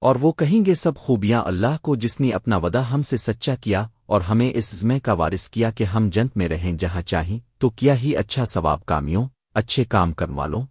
اور وہ کہیں گے سب خوبیاں اللہ کو جس نے اپنا ودا ہم سے سچا کیا اور ہمیں اس زمے کا وارث کیا کہ ہم جنت میں رہیں جہاں چاہیں، تو کیا ہی اچھا ثواب کامیوں، اچھے کام کرن والوں؟